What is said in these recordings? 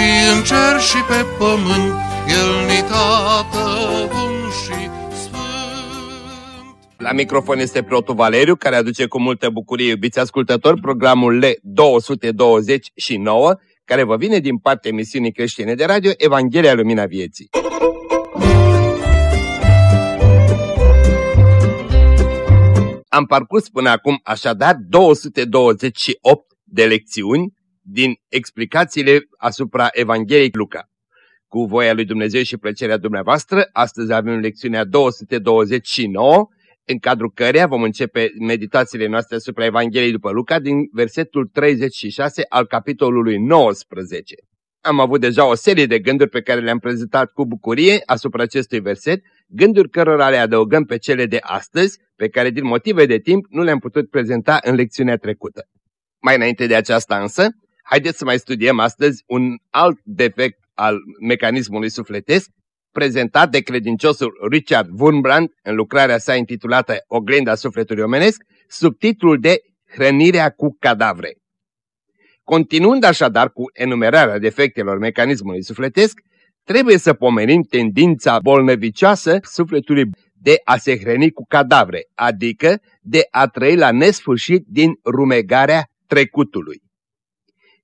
și în cer și pe pământ, El ni tată bun și sfânt. La microfon este preotul Valeriu, care aduce cu multă bucurie, iubiți ascultători, programul L229, care vă vine din partea emisiunii creștine de radio Evanghelia Lumina Vieții. Am parcurs până acum așadar 228 de lecțiuni din explicațiile asupra Evangheliei Luca. Cu voia lui Dumnezeu și plăcerea dumneavoastră, astăzi avem lecțiunea 229, în cadrul căreia vom începe meditațiile noastre asupra Evangheliei după Luca din versetul 36 al capitolului 19. Am avut deja o serie de gânduri pe care le-am prezentat cu bucurie asupra acestui verset, gânduri cărora le adăugăm pe cele de astăzi, pe care din motive de timp nu le-am putut prezenta în lecțiunea trecută. Mai înainte de aceasta însă, haideți să mai studiem astăzi un alt defect al mecanismului sufletesc, prezentat de credinciosul Richard Wurmbrand în lucrarea sa intitulată Oglinda sufletului omenesc, sub titlul de Hrănirea cu cadavre. Continuând așadar cu enumerarea defectelor mecanismului sufletesc, trebuie să pomenim tendința bolnăvicioasă sufletului de a se hrăni cu cadavre, adică de a trăi la nesfârșit din rumegarea trecutului.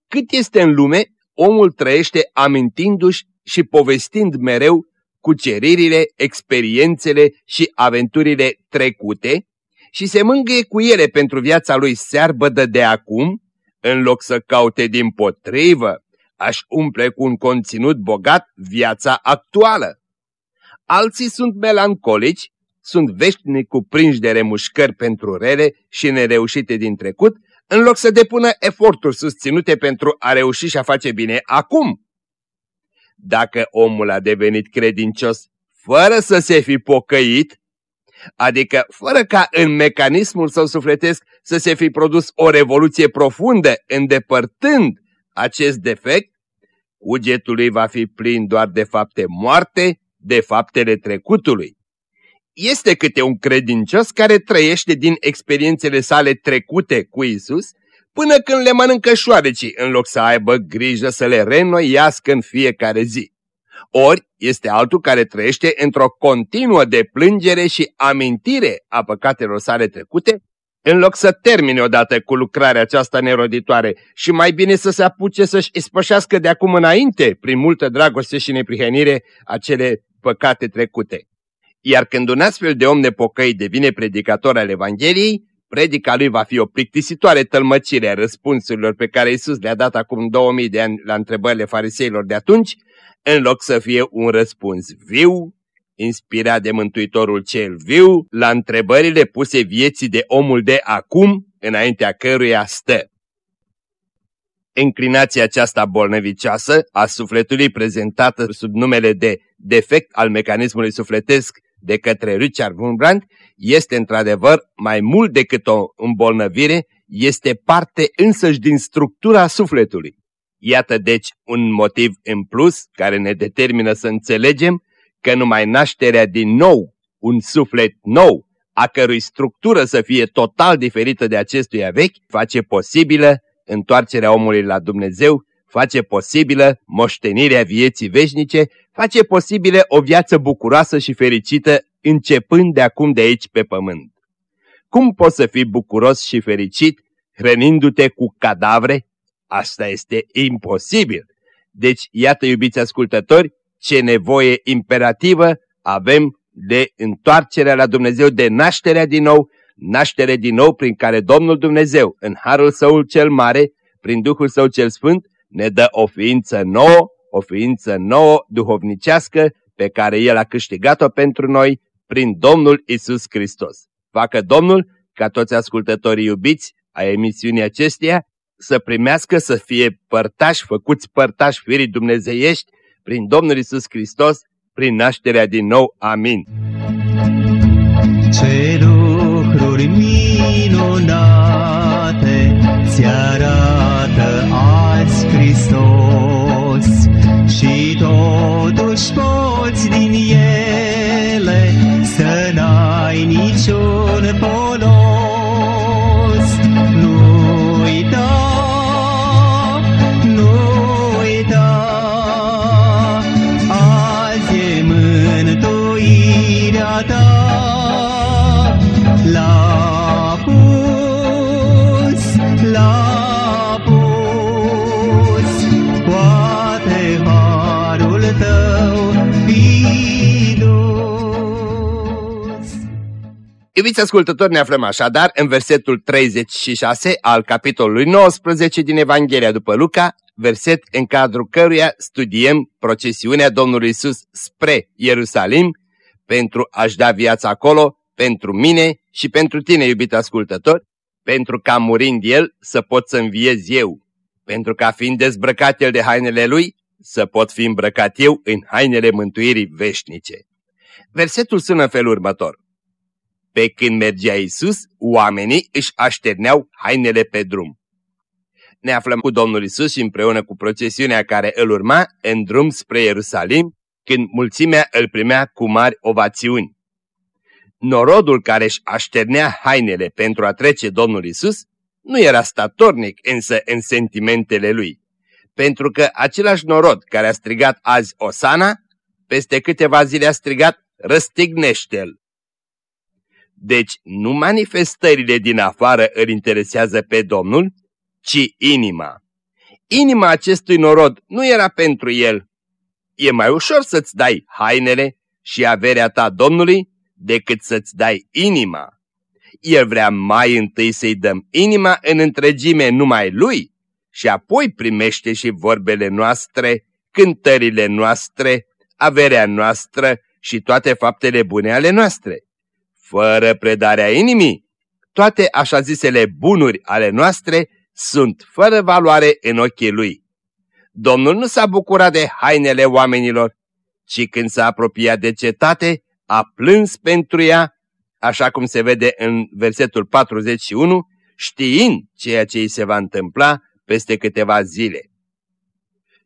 Cât este în lume, omul trăiește amintindu-și și povestind mereu cuceririle, experiențele și aventurile trecute și se mângâie cu ele pentru viața lui searbădă de acum, în loc să caute din potrivă, aș umple cu un conținut bogat viața actuală. Alții sunt melancolici, sunt veșnic cuprinși de remușcări pentru rele și nereușite din trecut, în loc să depună eforturi susținute pentru a reuși și a face bine acum. Dacă omul a devenit credincios fără să se fi pocăit, adică fără ca în mecanismul său sufletesc să se fi produs o revoluție profundă îndepărtând acest defect, cugetul lui va fi plin doar de fapte moarte, de faptele trecutului. Este câte un credincios care trăiește din experiențele sale trecute cu Isus, până când le mănâncă șoarecii, în loc să aibă grijă să le renoiască în fiecare zi. Ori este altul care trăiește într-o continuă deplângere și amintire a păcatelor sale trecute, în loc să termine odată cu lucrarea aceasta neroditoare și mai bine să se apuce să-și ispășească de acum înainte, prin multă dragoste și neprihănire, acele păcate trecute. Iar când un astfel de om nepocăit devine predicator al Evangheliei, predica lui va fi o plictisitoare tălmăcire a răspunsurilor pe care Isus le-a dat acum 2000 de ani la întrebările fariseilor de atunci, în loc să fie un răspuns viu, inspirat de Mântuitorul cel viu, la întrebările puse vieții de omul de acum, înaintea căruia stă. Înclinația aceasta bolnăvicioasă a sufletului prezentată sub numele de defect al mecanismului sufletesc de către Richard Wurmbrand este într-adevăr mai mult decât o îmbolnăvire, este parte însăși din structura sufletului. Iată deci un motiv în plus care ne determină să înțelegem că numai nașterea din nou, un suflet nou, a cărui structură să fie total diferită de acestuia vechi, face posibilă întoarcerea omului la Dumnezeu, face posibilă moștenirea vieții veșnice, face posibilă o viață bucuroasă și fericită începând de acum de aici pe pământ. Cum poți să fii bucuros și fericit hrănindu-te cu cadavre? Asta este imposibil. Deci, iată, iubiți ascultători, ce nevoie imperativă avem de întoarcerea la Dumnezeu, de nașterea din nou, naștere din nou prin care Domnul Dumnezeu, în Harul Său cel Mare, prin Duhul Său cel Sfânt, ne dă o ființă nouă, o ființă nouă, duhovnicească, pe care El a câștigat-o pentru noi prin Domnul Isus Hristos. Facă Domnul ca toți ascultătorii iubiți a emisiunii acesteia să primească să fie părtași, făcuți părtași firii dumnezeiești prin Domnul Isus Hristos, prin nașterea din nou. Amin. Ce lucruri minunate ți arată azi Hristos. Și totuși poți din Iubiți ascultători, ne aflăm așadar în versetul 36 al capitolului 19 din Evanghelia după Luca, verset în cadrul căruia studiem procesiunea Domnului Isus spre Ierusalim pentru a-și da viața acolo pentru mine și pentru tine, iubit ascultător, pentru ca murind El să pot să înviez eu, pentru ca fiind dezbrăcat El de hainele Lui, să pot fi îmbrăcat eu în hainele mântuirii veșnice. Versetul sună în felul următor. Pe când mergea Isus, oamenii își așterneau hainele pe drum. Ne aflăm cu Domnul Isus și împreună cu procesiunea care îl urma în drum spre Ierusalim, când mulțimea îl primea cu mari ovațiuni. Norodul care își așternea hainele pentru a trece Domnul Isus nu era statornic însă în sentimentele lui, pentru că același norod care a strigat azi Osana, peste câteva zile a strigat Răstignește-l. Deci nu manifestările din afară îl interesează pe Domnul, ci inima. Inima acestui norod nu era pentru el. E mai ușor să-ți dai hainele și averea ta Domnului decât să-ți dai inima. El vrea mai întâi să-i dăm inima în întregime numai lui și apoi primește și vorbele noastre, cântările noastre, averea noastră și toate faptele bune ale noastre. Fără predarea inimii, toate așa zisele bunuri ale noastre sunt fără valoare în ochii lui. Domnul nu s-a bucurat de hainele oamenilor, ci când s-a apropiat de cetate, a plâns pentru ea, așa cum se vede în versetul 41, știind ceea ce îi se va întâmpla peste câteva zile.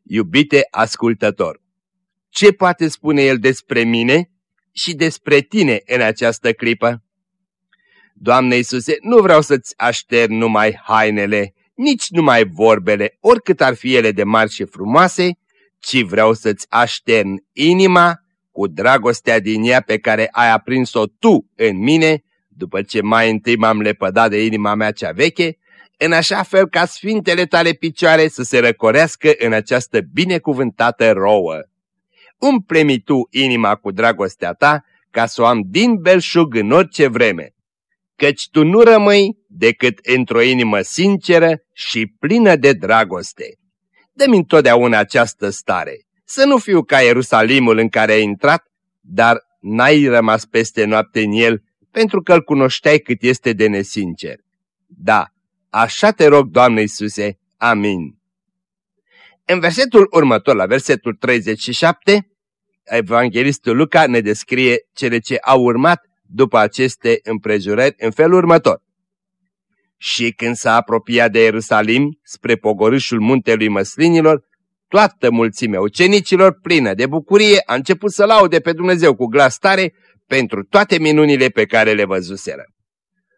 Iubite ascultător, ce poate spune el despre mine și despre tine în această clipă? Doamne Iisuse, nu vreau să-ți aștern numai hainele, nici numai vorbele, oricât ar fi ele de mari și frumoase, ci vreau să-ți aștern inima cu dragostea din ea pe care ai aprins-o tu în mine, după ce mai întâi m-am lepădat de inima mea cea veche, în așa fel ca sfintele tale picioare să se răcorească în această binecuvântată rouă. Umple-mi tu inima cu dragostea ta, ca să o am din belșug în orice vreme, căci tu nu rămâi decât într-o inimă sinceră și plină de dragoste. Dă-mi întotdeauna această stare, să nu fiu ca Ierusalimul în care ai intrat, dar n-ai rămas peste noapte în el, pentru că îl cunoșteai cât este de nesincer. Da, așa te rog, Doamne Iisuse, amin. În versetul următor, la versetul 37, Evanghelistul Luca ne descrie cele ce au urmat după aceste împrejurări în felul următor. Și când s-a apropiat de Ierusalim, spre pogorâșul muntelui măslinilor, toată mulțimea ucenicilor, plină de bucurie, a început să laude pe Dumnezeu cu glas tare pentru toate minunile pe care le văzuseră.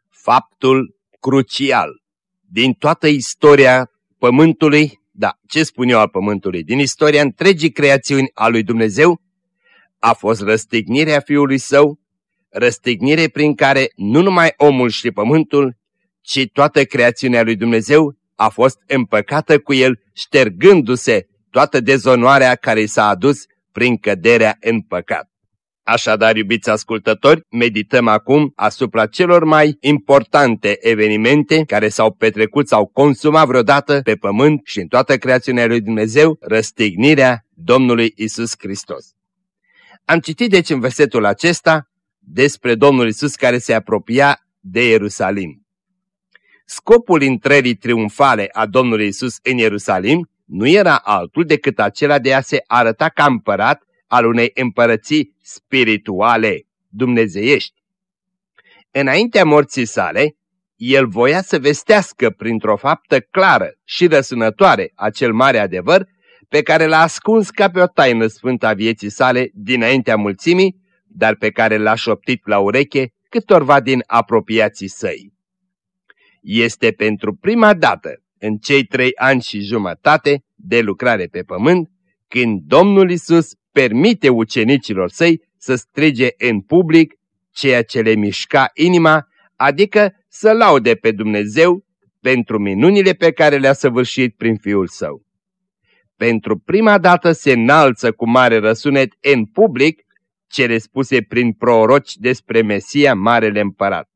Faptul crucial din toată istoria Pământului, da, ce spun eu al Pământului, din istoria întregii creațiuni a lui Dumnezeu, a fost răstignirea Fiului Său, răstignire prin care nu numai omul și pământul, ci toată creațiunea lui Dumnezeu a fost împăcată cu el, ștergându-se toată dezonoarea care i s-a adus prin căderea în păcat. Așadar, iubiți ascultători, medităm acum asupra celor mai importante evenimente care s-au petrecut sau consumat vreodată pe pământ și în toată creațiunea lui Dumnezeu, răstignirea Domnului Isus Hristos. Am citit deci în versetul acesta despre Domnul Isus care se apropia de Ierusalim. Scopul intrării triumfale a Domnului Isus în Ierusalim nu era altul decât acela de a se arăta ca împărat al unei împărății spirituale, dumnezeiești. Înaintea morții sale, el voia să vestească printr-o faptă clară și răsunătoare acel mare adevăr pe care l-a ascuns ca pe o taină sfântă a vieții sale dinaintea mulțimii, dar pe care l-a șoptit la ureche câtorva din apropiații săi. Este pentru prima dată în cei trei ani și jumătate de lucrare pe pământ, când Domnul Isus permite ucenicilor săi să strige în public ceea ce le mișca inima, adică să laude pe Dumnezeu pentru minunile pe care le-a săvârșit prin Fiul Său. Pentru prima dată se înalță cu mare răsunet în public cele spuse prin proroci despre Mesia Marele Împărat.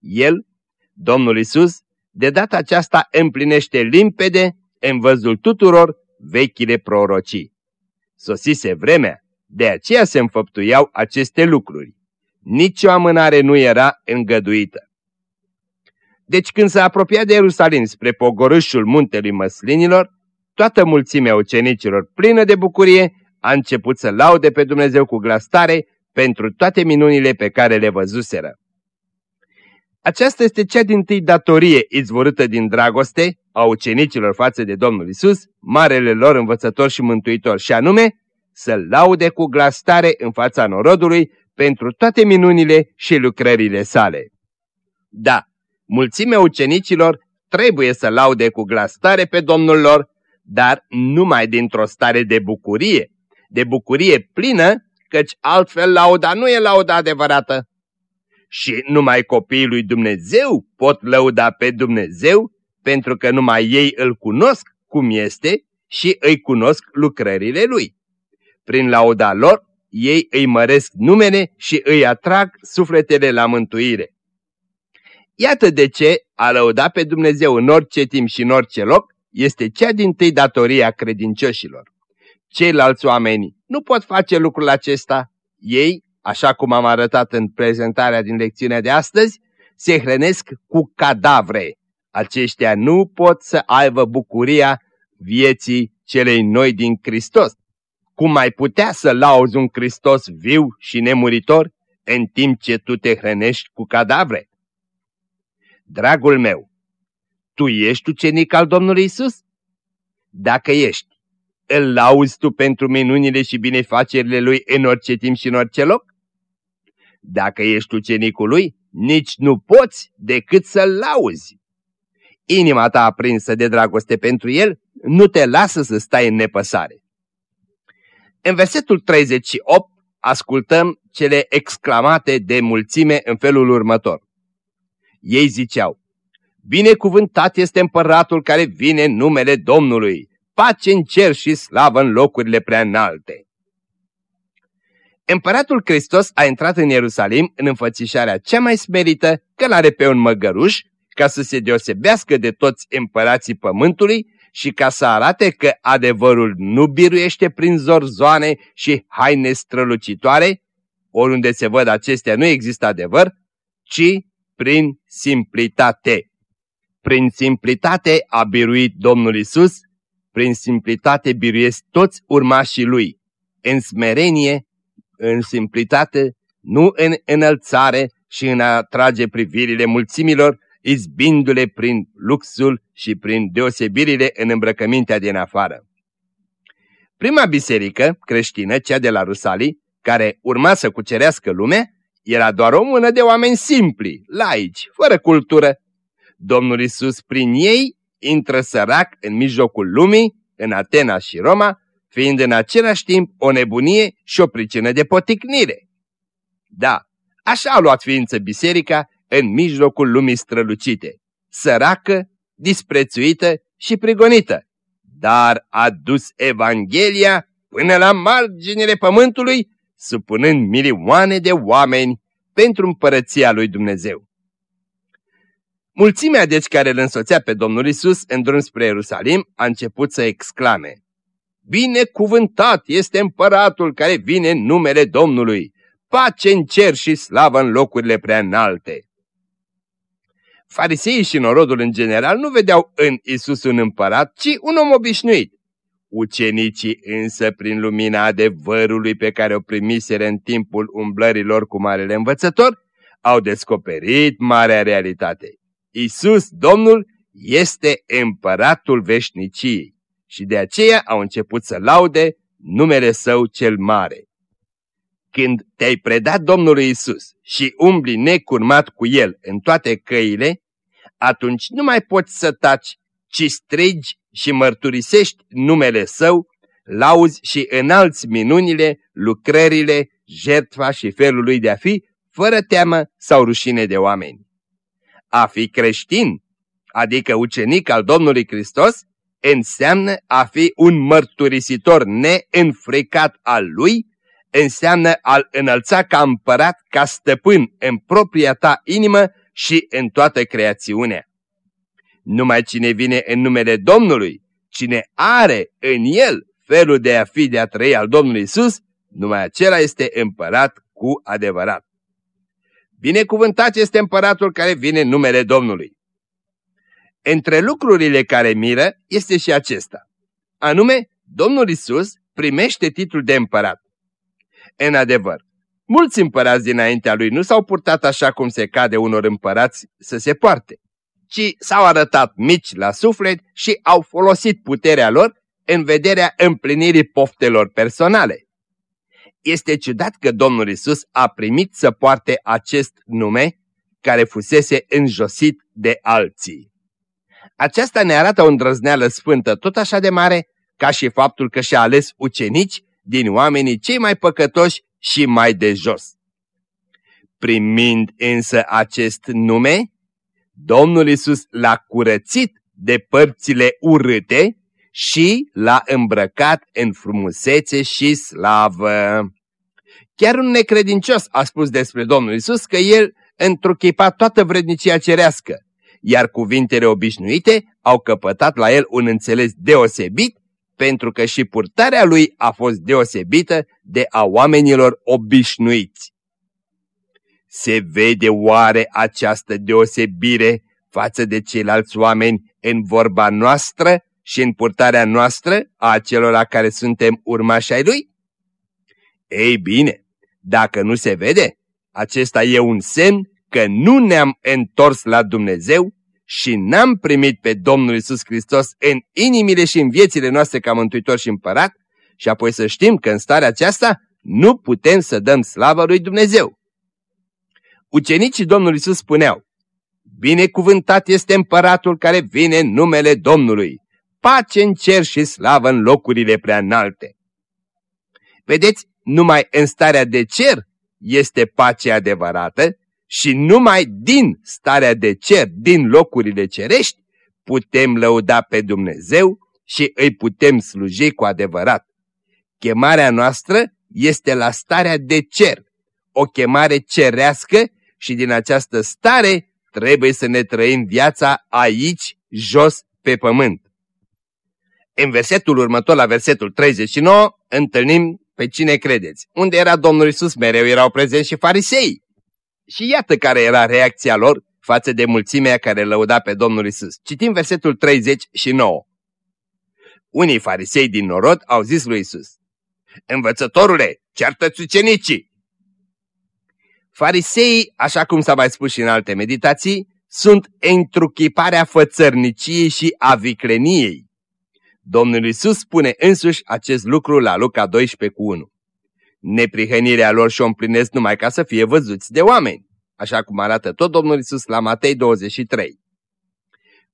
El, Domnul Isus, de data aceasta împlinește limpede în văzul tuturor vechile prorocii. Sosise vremea, de aceea se înfăptuiau aceste lucruri. Nici o amânare nu era îngăduită. Deci când s-a apropiat de Ierusalim spre pogorâșul muntelui măslinilor, toată mulțimea ucenicilor plină de bucurie a început să laude pe Dumnezeu cu glas tare pentru toate minunile pe care le văzuseră. Aceasta este cea din tâi datorie izvorâtă din dragoste a ucenicilor față de Domnul Isus, marele lor învățător și mântuitor, și anume să laude cu glas tare în fața norodului pentru toate minunile și lucrările sale. Da, mulțimea ucenicilor trebuie să laude cu glas tare pe Domnul lor, dar numai dintr-o stare de bucurie, de bucurie plină, căci altfel lauda nu e lauda adevărată. Și numai copiii lui Dumnezeu pot lăuda pe Dumnezeu, pentru că numai ei îl cunosc cum este și îi cunosc lucrările lui. Prin lauda lor, ei îi măresc numele și îi atrag sufletele la mântuire. Iată de ce a lăuda pe Dumnezeu în orice timp și în orice loc este cea din tâi datoria credincioșilor. Ceilalți oameni nu pot face lucrul acesta. Ei, așa cum am arătat în prezentarea din lecțiunea de astăzi, se hrănesc cu cadavre. Aceștia nu pot să aibă bucuria vieții celei noi din Hristos. Cum mai putea să lauzi un Hristos viu și nemuritor în timp ce tu te hrănești cu cadavre? Dragul meu, tu ești ucenic al Domnului Isus? Dacă ești, îl lauzi tu pentru minunile și binefacerile lui în orice timp și în orice loc? Dacă ești ucenicul lui, nici nu poți decât să-l lauzi. Inima ta aprinsă de dragoste pentru el nu te lasă să stai în nepăsare. În versetul 38 ascultăm cele exclamate de mulțime în felul următor. Ei ziceau, Binecuvântat este împăratul care vine în numele Domnului, pace în cer și slavă în locurile prea înalte. Împăratul Hristos a intrat în Ierusalim în înfățișarea cea mai smerită, călare pe un măgăruș, ca să se deosebească de toți împărații pământului și ca să arate că adevărul nu biruiește prin zorzoane și haine strălucitoare, oriunde se văd acestea nu există adevăr, ci prin simplitate. Prin simplitate a biruit Domnul Isus, prin simplitate biruiesc toți urmașii Lui, în smerenie, în simplitate, nu în înălțare și în a trage privirile mulțimilor, izbindu-le prin luxul și prin deosebirile în îmbrăcămintea din afară. Prima biserică creștină, cea de la Rusalii, care urma să cucerească lumea, era doar o mână de oameni simpli, laici, fără cultură. Domnul Isus prin ei intră sărac în mijlocul lumii, în Atena și Roma, fiind în același timp o nebunie și o pricină de poticnire. Da, așa a luat ființă biserica în mijlocul lumii strălucite, săracă, disprețuită și prigonită, dar a dus Evanghelia până la marginile pământului, supunând milioane de oameni pentru împărăția lui Dumnezeu. Mulțimea deci care îl însoțea pe Domnul Isus în drum spre Ierusalim a început să exclame, Binecuvântat este împăratul care vine în numele Domnului, pace în cer și slavă în locurile prea înalte. Fariseii și norodul în general nu vedeau în Isus un împărat, ci un om obișnuit. Ucenicii însă, prin lumina adevărului pe care o primiseră în timpul umblărilor cu Marele Învățător, au descoperit marea realitate. Isus, Domnul, este împăratul veșniciei și de aceea au început să laude numele Său cel mare. Când te-ai predat Domnului Isus și umbli necurmat cu El în toate căile, atunci nu mai poți să taci, ci strigi și mărturisești numele Său, lauzi și înalți minunile, lucrările, jertfa și felul lui de a fi, fără teamă sau rușine de oameni. A fi creștin, adică ucenic al Domnului Hristos, înseamnă a fi un mărturisitor neînfricat al Lui, înseamnă a-L înălța ca împărat, ca stăpân în propria ta inimă și în toată creațiunea. Numai cine vine în numele Domnului, cine are în el felul de a fi, de a trăi al Domnului Isus, numai acela este împărat cu adevărat. Binecuvântat este împăratul care vine în numele Domnului. Între lucrurile care miră este și acesta. Anume, Domnul Isus primește titlul de împărat. În adevăr, mulți împărați dinaintea lui nu s-au purtat așa cum se cade unor împărați să se poarte, ci s-au arătat mici la suflet și au folosit puterea lor în vederea împlinirii poftelor personale. Este ciudat că Domnul Isus a primit să poarte acest nume care fusese înjosit de alții. Aceasta ne arată o îndrăzneală sfântă tot așa de mare ca și faptul că și-a ales ucenici din oamenii cei mai păcătoși și mai de jos. Primind însă acest nume, Domnul Isus l-a curățit de părțile urâte și l-a îmbrăcat în frumusețe și slavă. Chiar un necredincios a spus despre Domnul Isus că el întruchipa toată vrednicia cerească, iar cuvintele obișnuite au căpătat la el un înțeles deosebit, pentru că și purtarea lui a fost deosebită de a oamenilor obișnuiți. Se vede oare această deosebire față de ceilalți oameni în vorba noastră și în purtarea noastră a acelora care suntem urmași ai lui? Ei bine, dacă nu se vede, acesta e un semn că nu ne-am întors la Dumnezeu și n-am primit pe Domnul Isus Hristos în inimile și în viețile noastre ca Mântuitor și Împărat și apoi să știm că în starea aceasta nu putem să dăm slavă lui Dumnezeu. Ucenicii Domnului Isus spuneau, Binecuvântat este împăratul care vine în numele Domnului, pace în cer și slavă în locurile prea înalte. Vedeți, numai în starea de cer este pace adevărată și numai din starea de cer, din locurile cerești, putem lăuda pe Dumnezeu și îi putem sluji cu adevărat. Chemarea noastră este la starea de cer, o chemare cerească și din această stare trebuie să ne trăim viața aici, jos, pe pământ. În versetul următor, la versetul 39, întâlnim pe cine credeți? Unde era Domnul Isus? Mereu erau prezenți și farisei. Și iată care era reacția lor față de mulțimea care lăuda pe Domnul Isus. Citim versetul 39. Unii farisei din norod au zis lui Isus, Învățătorule, ceartă-ți ucenicii! Fariseii, așa cum s-a mai spus și în alte meditații, sunt întruchiparea fățărniciei și a vicleniei. Domnul Isus spune însuși acest lucru la Luca 12 cu 1. Neprihănirea lor și-o împlinesc numai ca să fie văzuți de oameni, așa cum arată tot Domnul Isus la Matei 23.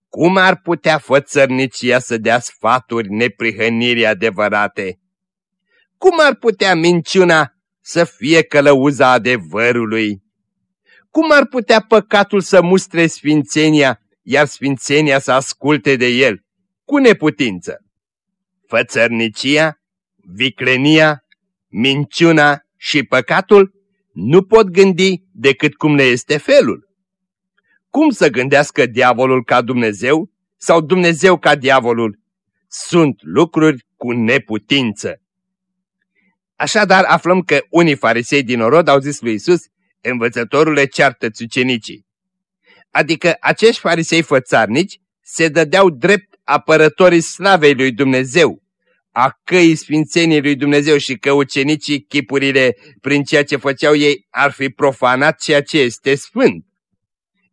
Cum ar putea fățărnicia să dea sfaturi neprihănirii adevărate? Cum ar putea minciuna să fie călăuza adevărului? Cum ar putea păcatul să mustre sfințenia, iar sfințenia să asculte de el? Cu neputință. Fățărnicia, viclenia, minciuna și păcatul nu pot gândi decât cum ne este felul. Cum să gândească diavolul ca Dumnezeu sau Dumnezeu ca diavolul? Sunt lucruri cu neputință. Așadar aflăm că unii farisei din orod au zis lui Isus, învățătorule ceartă-ți ucenicii. adică acești farisei fățarnici, se dădeau drept apărătorii slavei lui Dumnezeu, a căii sfințenii lui Dumnezeu și că ucenicii chipurile prin ceea ce făceau ei ar fi profanat ceea ce este sfânt.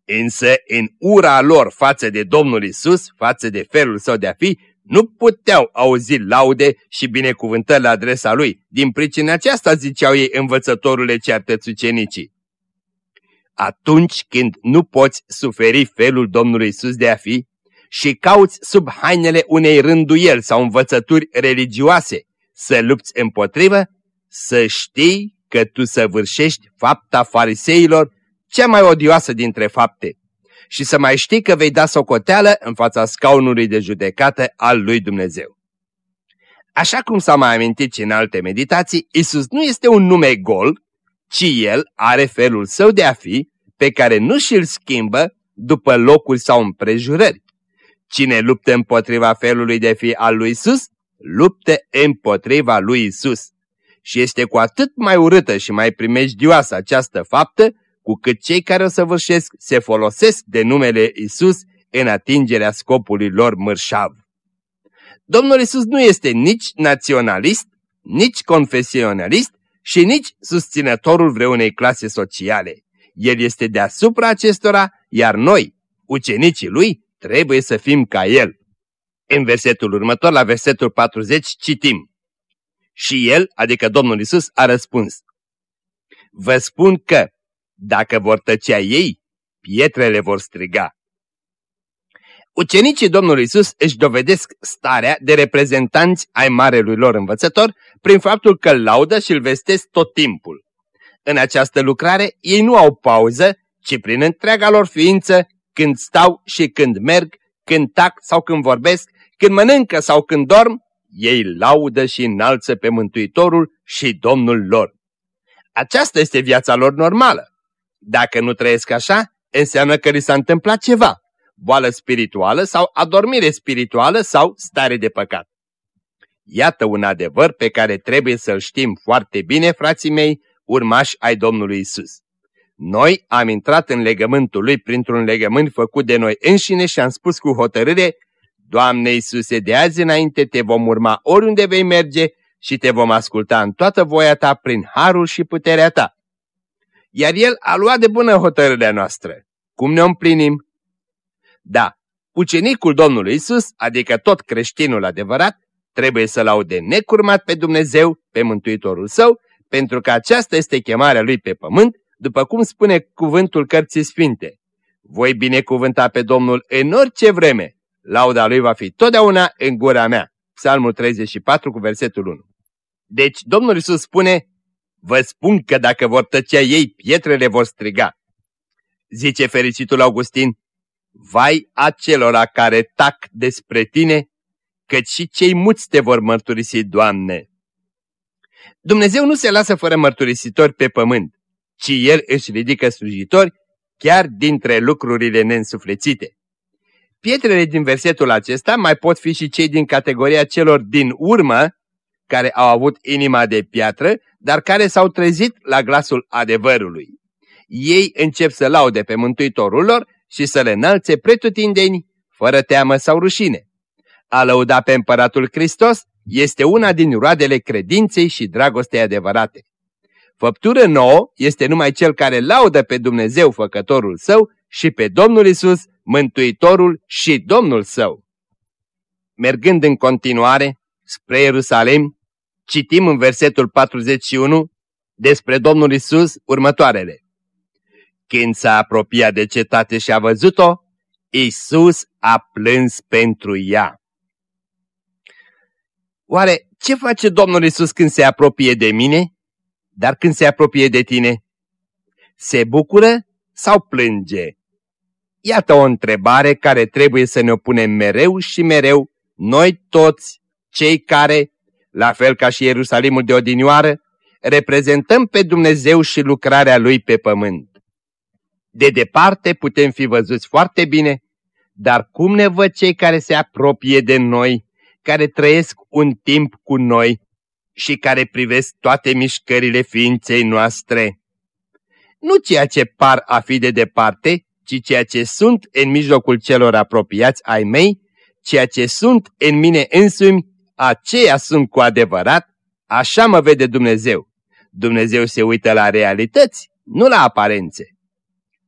Însă în ura lor față de Domnul Isus, față de felul său de a fi, nu puteau auzi laude și binecuvântări la adresa lui. Din pricina aceasta ziceau ei învățătorule ceartăți ucenicii. Atunci când nu poți suferi felul Domnului Isus de a fi și cauți sub hainele unei rânduieli sau învățături religioase să lupți împotrivă, să știi că tu săvârșești fapta fariseilor cea mai odioasă dintre fapte și să mai știi că vei da socoteală în fața scaunului de judecată al lui Dumnezeu. Așa cum s-a mai amintit și în alte meditații, Isus nu este un nume gol, ci El are felul său de a fi, pe care nu și-l schimbă după locuri sau împrejurări. Cine luptă împotriva felului de fi al lui Isus, luptă împotriva lui Isus. Și este cu atât mai urâtă și mai primejdioasă această faptă, cu cât cei care o săvârșesc se folosesc de numele Isus în atingerea scopului lor mărșav. Domnul Isus nu este nici naționalist, nici confesionalist și nici susținătorul vreunei clase sociale. El este deasupra acestora, iar noi, ucenicii lui, trebuie să fim ca el. În versetul următor, la versetul 40, citim. Și el, adică Domnul Isus, a răspuns. Vă spun că dacă vor tăcea ei, pietrele vor striga. Ucenicii Domnului Isus își dovedesc starea de reprezentanți ai marelui lor învățător prin faptul că îl laudă și îl vestesc tot timpul. În această lucrare ei nu au pauză, ci prin întreaga lor ființă, când stau și când merg, când tac sau când vorbesc, când mănâncă sau când dorm, ei laudă și înalță pe Mântuitorul și Domnul lor. Aceasta este viața lor normală. Dacă nu trăiesc așa, înseamnă că li s-a întâmplat ceva, boală spirituală sau adormire spirituală sau stare de păcat. Iată un adevăr pe care trebuie să-l știm foarte bine, frații mei, urmași ai Domnului Isus. Noi am intrat în legământul Lui printr-un legământ făcut de noi înșine și am spus cu hotărâre, Doamne Iisuse, de azi înainte te vom urma oriunde vei merge și te vom asculta în toată voia ta prin harul și puterea ta iar El a luat de bună hotărârea noastră. Cum ne împlinim? Da, ucenicul Domnului Isus, adică tot creștinul adevărat, trebuie să laude necurmat pe Dumnezeu, pe Mântuitorul Său, pentru că aceasta este chemarea Lui pe pământ, după cum spune cuvântul Cărții Sfinte. Voi binecuvânta pe Domnul în orice vreme, lauda Lui va fi totdeauna în gura mea. Psalmul 34 cu versetul 1. Deci Domnul Isus spune, Vă spun că dacă vor tăcea ei, pietrele vor striga. Zice fericitul Augustin, Vai acelora care tac despre tine, căci și cei muți te vor mărturisi, Doamne. Dumnezeu nu se lasă fără mărturisitori pe pământ, ci El își ridică slujitori chiar dintre lucrurile neînsuflețite. Pietrele din versetul acesta mai pot fi și cei din categoria celor din urmă, care au avut inima de piatră, dar care s-au trezit la glasul adevărului. Ei încep să laude pe Mântuitorul lor și să le înalțe pretutindeni, fără teamă sau rușine. A lăuda pe Împăratul Hristos este una din roadele credinței și dragostei adevărate. Făptură nouă este numai cel care laudă pe Dumnezeu făcătorul său și pe Domnul Isus, Mântuitorul și Domnul său. Mergând în continuare spre Ierusalim, citim în versetul 41 despre Domnul Isus următoarele. Când s-a apropiat de cetate și a văzut-o, Isus a plâns pentru ea. Oare ce face Domnul Isus când se apropie de mine, dar când se apropie de tine? Se bucură sau plânge? Iată o întrebare care trebuie să ne punem mereu și mereu, noi toți, cei care la fel ca și Ierusalimul de odinioară, reprezentăm pe Dumnezeu și lucrarea Lui pe pământ. De departe putem fi văzuți foarte bine, dar cum ne văd cei care se apropie de noi, care trăiesc un timp cu noi și care privesc toate mișcările ființei noastre? Nu ceea ce par a fi de departe, ci ceea ce sunt în mijlocul celor apropiați ai mei, ceea ce sunt în mine însumi, aceea sunt cu adevărat, așa mă vede Dumnezeu. Dumnezeu se uită la realități, nu la aparențe.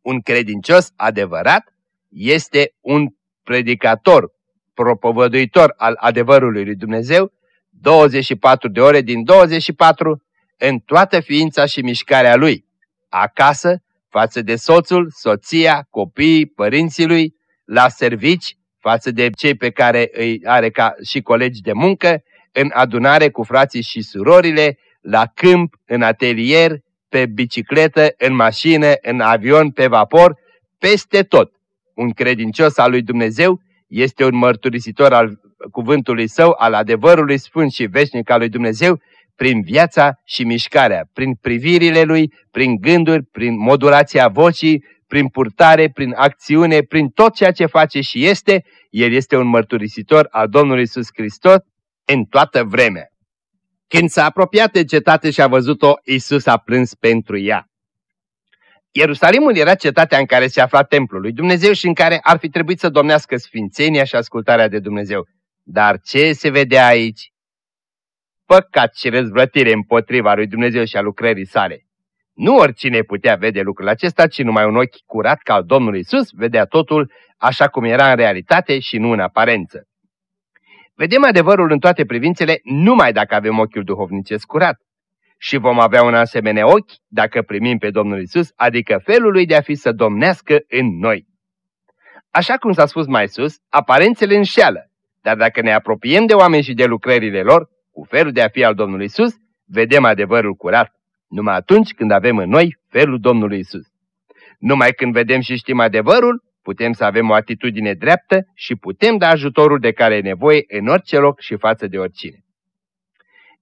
Un credincios adevărat este un predicator, propovăduitor al adevărului lui Dumnezeu, 24 de ore din 24, în toată ființa și mișcarea lui, acasă, față de soțul, soția, copiii, părinții lui, la servici, față de cei pe care îi are ca și colegi de muncă, în adunare cu frații și surorile, la câmp, în atelier, pe bicicletă, în mașină, în avion, pe vapor, peste tot. Un credincios al lui Dumnezeu este un mărturisitor al cuvântului său, al adevărului sfânt și veșnic al lui Dumnezeu, prin viața și mișcarea, prin privirile lui, prin gânduri, prin modulația vocii, prin purtare, prin acțiune, prin tot ceea ce face și este, el este un mărturisitor al Domnului Isus Hristos în toată vremea. Când s-a apropiat de cetate și a văzut-o, Isus a plâns pentru ea. Ierusalimul era cetatea în care se afla templul lui Dumnezeu și în care ar fi trebuit să domnească sfințenia și ascultarea de Dumnezeu. Dar ce se vedea aici? Păcat și răzvrătire împotriva lui Dumnezeu și a lucrării sale. Nu oricine putea vede lucrul acesta, ci numai un ochi curat ca al Domnului Isus vedea totul așa cum era în realitate și nu în aparență. Vedem adevărul în toate privințele numai dacă avem ochiul duhovnicesc curat. Și vom avea un asemenea ochi dacă primim pe Domnul Isus, adică felul lui de a fi să domnească în noi. Așa cum s-a spus mai sus, aparențele înșeală, dar dacă ne apropiem de oameni și de lucrările lor, cu felul de a fi al Domnului Isus, vedem adevărul curat, numai atunci când avem în noi felul Domnului Isus. Numai când vedem și știm adevărul, putem să avem o atitudine dreaptă și putem da ajutorul de care e nevoie în orice loc și față de oricine.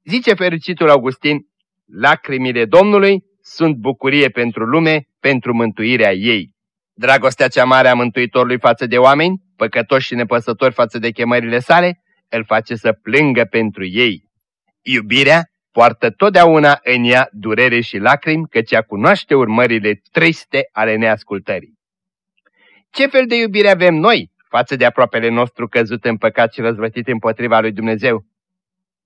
Zice fericitul Augustin, lacrimile Domnului sunt bucurie pentru lume, pentru mântuirea ei. Dragostea cea mare a Mântuitorului față de oameni, păcătoși și nepăsători față de chemările sale, îl face să plângă pentru ei. Iubirea poartă totdeauna în ea durere și lacrimi, căci ea cunoaște urmările triste ale neascultării. Ce fel de iubire avem noi față de aproapele nostru căzut în păcat și răzvătit împotriva lui Dumnezeu?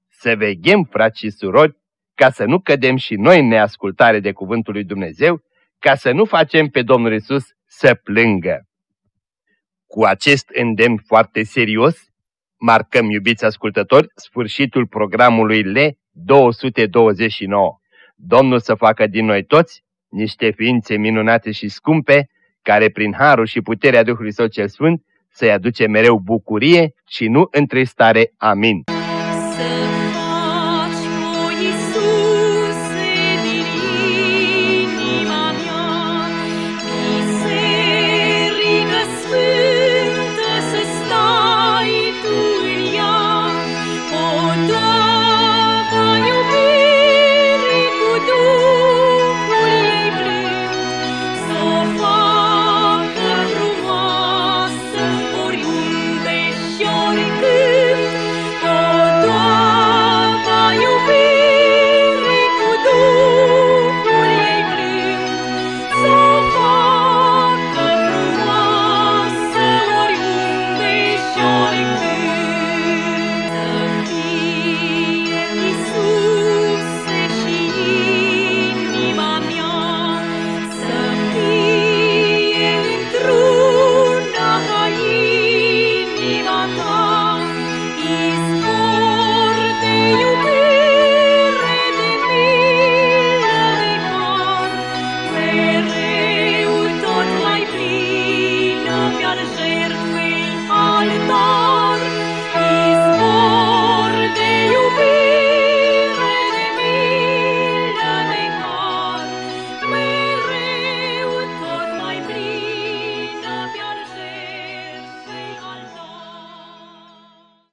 Să veghem, frați și surori, ca să nu cădem și noi în neascultare de cuvântul lui Dumnezeu, ca să nu facem pe Domnul Isus să plângă. Cu acest îndemn foarte serios, marcăm, iubiți ascultători, sfârșitul programului L 229. Domnul să facă din noi toți niște ființe minunate și scumpe, care prin harul și puterea Duhului Său cel Sfânt să-i aduce mereu bucurie și nu întristare. Amin.